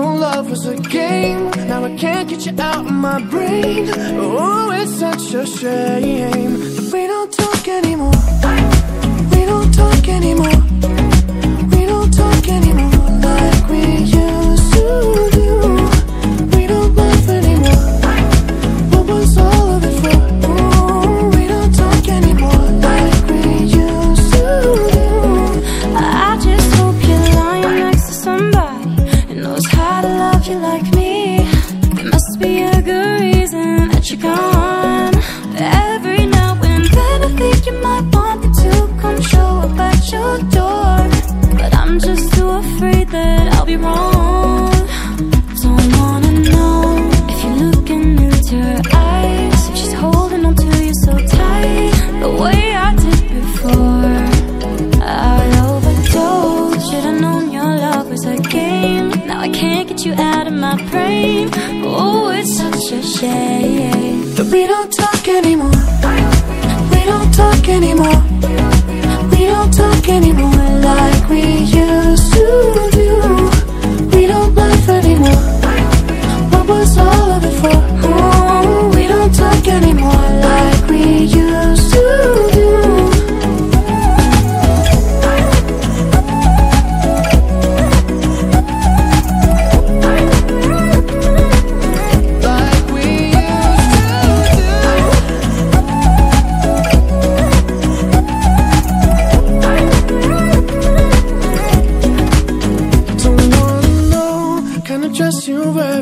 Your love was a game. Now I can't get you out of my brain. Oh, it's such a shame that we don't you out of my brain. Oh, it's such a shame. That we don't talk anymore. We don't talk anymore. We don't talk anymore